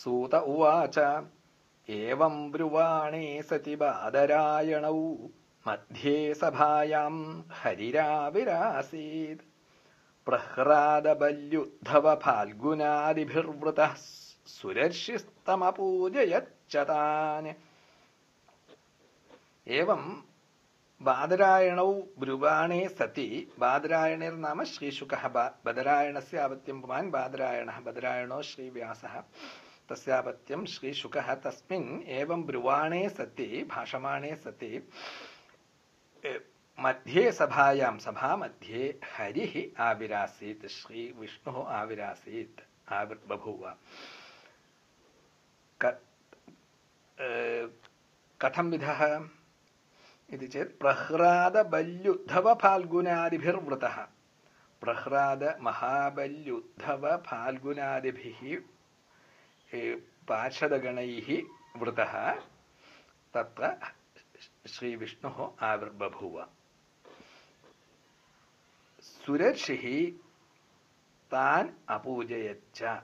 सूत उवाच एवं ब्रुवाणे सति बादरायणौ मध्ये सभायां हरिराविरासीत् प्रह्रादबल्युद्धव फाल्गुनादिभिर्वृतः सुरर्षिस्तमपूजयच्च तान् एवं बादरायणौ ब्रुवाणे सति बादरायणिर्नाम श्रीशुकः बदरायणस्य अपत्यं पुमान् बादरायणः बदरायणो श्रीव्यासः तस्यापत्यं श्रीशुकः तस्मिन् एवं ब्रुवाणे सति, भाषमाणे सति। मध्ये सभायां सभा मध्ये हरिः आविरासीत्, श्रीविष्णुः आविरासीत् आविर्बभूव कथं विधः? इति चेत् प्रह्रादबल्युद्धवफाल्गुनादिभिर्वृतः। प्रह्रादमहाबल्युद्धवफाल्गुनादिभिः पार्षदगणैः वृतः, तत्र श्रीविष्णुः आविर्बभूव। सुरर्षिः तान् अपूजयच्च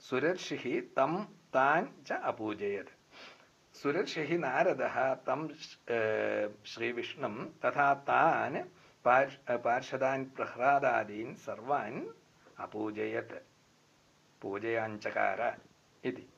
सुरर्षिः तं तान् च अपूजयत्। सुरर्षिः नारदः तं श्रीविष्णुं तथा तान् पार्षदान् प्रह्लादादीन् सर्वान् अपूजयत्। पूजयाञ्चकार इति।